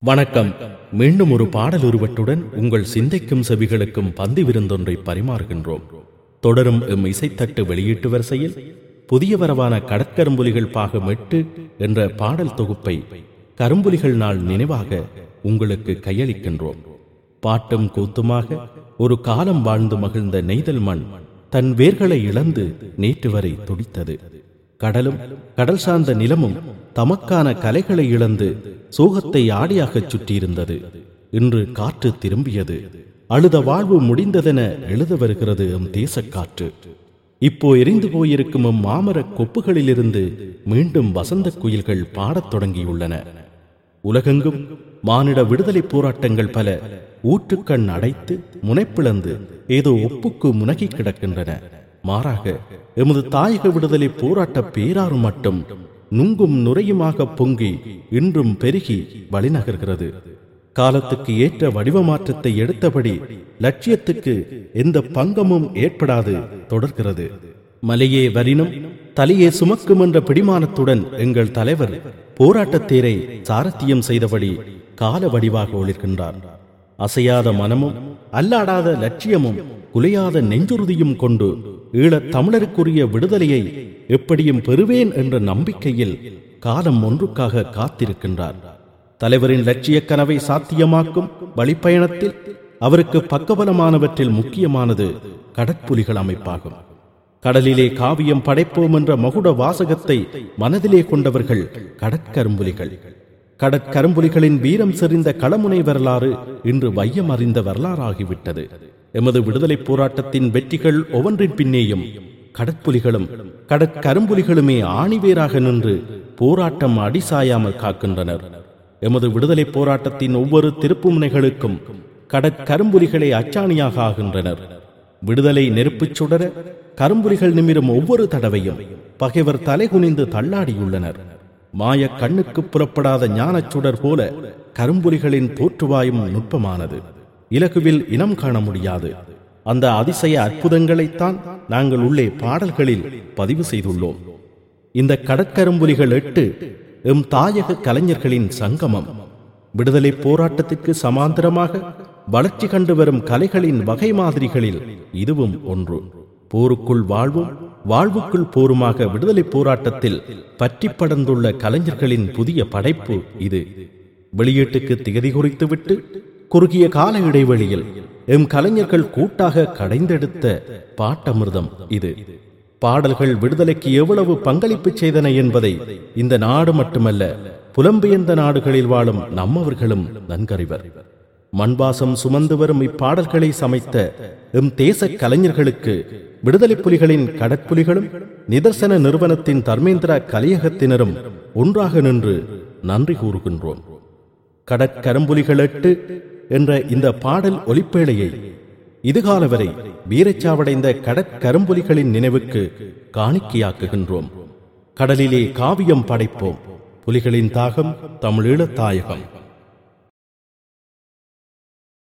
வணக்கம். மீண்டும் ஒரு பாடல் உருவட்டுடன் உங்கள் சிந்தைக்கும் செவிகளுக்கும் பந்தி விருந்தொன்றை பரிமாறுகின்றோம். தொடரும் எம் இசைத்தட்டு வெளியீட்டு வரிசையில் புதிய வரவான கடற்கரும்புலிகள் பாகம் எட்டு என்ற பாடல் தொகுப்பை கரும்புலிகள் நாள் நினைவாக உங்களுக்கு கையளிக்கின்றோம். பாட்டும் கூத்துமாக ஒரு காலம் வாழ்ந்து மகிழ்ந்த நெய்தல் மண் தன் வேர்களை இழந்து நேற்று வரை துடித்தது. கடலும் கடல் சார்ந்த நிலமும் தமக்கான கலைகளை இழந்து சோகத்தை ஆடியாகச் சுற்றியிருந்தது. இன்று காற்று திரும்பியது. அழுத வாழ்வு முடிந்ததென எழுத வருகிறது எம் தேசக்காற்று இப்போ எரிந்து போயிருக்கும் எம் மாமரக் கொப்புகளிலிருந்து மீண்டும் வசந்த குயில்கள் பாடத் தொடங்கியுள்ளன. உலகெங்கும் மானிட விடுதலை போராட்டங்கள் பல ஊற்றுக்கண் அடைத்து முனைப்பிழந்து ஏதோ ஒப்புக்கு முனகிக் கிடக்கின்றன. மாறாக எமது தாயக விடுதலை போராட்ட பேராறு மட்டும் நுங்கும் நுரையுமாக பொங்கி இன்றும் பெருகி வழிநகர்கிறது. காலத்துக்கு ஏற்ற வடிவ மாற்றத்தை எடுத்தபடி லட்சியத்துக்கு எந்த பங்கமும் ஏற்படாது தொடர்கிறது. மலையே வரினும் தலையே சுமக்கும் என்ற பிடிமானத்துடன் எங்கள் தலைவர் போராட்டத்தேரை சாரத்தியம் செய்தபடி கால வடிவாக ஒளிர்கின்றார். அசையாத மனமும் அல்லாடாத லட்சியமும் குலையாத நெஞ்சுறுதியும் கொண்டு ஈழத் தமிழருக்குரிய விடுதலையை எப்படியும் பெறுவேன் என்ற நம்பிக்கையில் காலம் ஒன்றுக்காக காத்திருக்கின்றார். தலைவரின் லட்சிய கனவை சாத்தியமாக்கும் வழிப்பயணத்தில் அவருக்கு பக்கபலமானவற்றில் முக்கியமானது கடற்புலிகள் அமைப்பாகும். கடலிலே காவியம் படைப்போம் என்ற மகுட வாசகத்தை மனதிலே கொண்டவர்கள் கடற்கரும்புலிகள். கடற்கரும்புலிகளின் வீரம் செறிந்த களமுனை வரலாறு இன்று வையம் அறிந்த வரலாறாகிவிட்டது. எமது விடுதலை போராட்டத்தின் வெற்றிகள் ஒவ்வொன்றின் பின்னேயும் கடற்புலிகளும் கடற்கரும்புலிகளுமே ஆணிவேராக நின்று போராட்டம் அடிசாயாமல் காக்கின்றனர். எமது விடுதலை போராட்டத்தின் ஒவ்வொரு திருப்புமுனைகளுக்கும் கடற்கரும்புலிகளை அச்சாணியாக ஆகின்றனர். விடுதலை நெருப்புச் சுடர கரும்புலிகள் நிமிரும் ஒவ்வொரு தடவையும் பகைவர் தலைகுனிந்து தள்ளாடியுள்ளனர். மாய கண்ணுக்கு புறப்படாத ஞானச்சுடர் போல கரும்புலிகளின் தோற்றுவாயும் நுட்பமானது. இலகுவில் இனம் காண முடியாது. அந்த அதிசய அற்புதங்களைத்தான் நாங்கள் உள்ளே பாடல்களில் பதிவு செய்துள்ளோம். இந்த கடற்கரும்புலிகள் எட்டு எம் தாயக கலைஞர்களின் சங்கமம். விடுதலை போராட்டத்திற்கு சமாந்தரமாக வளர்ச்சி கண்டு வரும் கலைகளின் வகை மாதிரிகளில் இதுவும் ஒன்று. போருக்குள் வாழ்வும் வாழ்வுக்குள் போருமாக விடுதலை போராட்டத்தில் பற்றி படர்ந்துள்ள கலைஞர்களின் புதிய படைப்பு இது. வெளியீட்டுக்கு திகதி குறித்துவிட்டு குறுகிய கால இடைவெளியில் எம் கலைஞர்கள் கூட்டாக கடைந்தெடுத்த பாட்டமிர்தம் இது. பாடல்கள் விடுதலைக்கு எவ்வளவு பங்களிப்பு செய்தன என்பதை இந்த நாடு மட்டுமல்ல புலம்பெயர்ந்த நாடுகளில் வாழும் நம்மவர்களும் நன்கறிவர். மண்வாசம் சுமந்து வரும் இப்பாடல்களை சமைத்த எம் தேச கலைஞர்களுக்கு விடுதலை புலிகளின் கடற்புலிகளும் நிதர்சன நிறுவனத்தின் தர்மேந்திர கலையகத்தினரும் ஒன்றாக நின்று நன்றி கூறுகின்றோம். கடற்கரம்புலிகள் எட்டு என்ற இந்த பாடல் ஒலிப்பேழையை இதுகால வரை வீரச்சாவடைந்த கடற்கரும்புலிகளின் நினைவுக்கு காணிக்கையாக்குகின்றோம். கடலிலே காவியம் படைப்போம். புலிகளின் தாகம் தமிழீழ தாயகம்.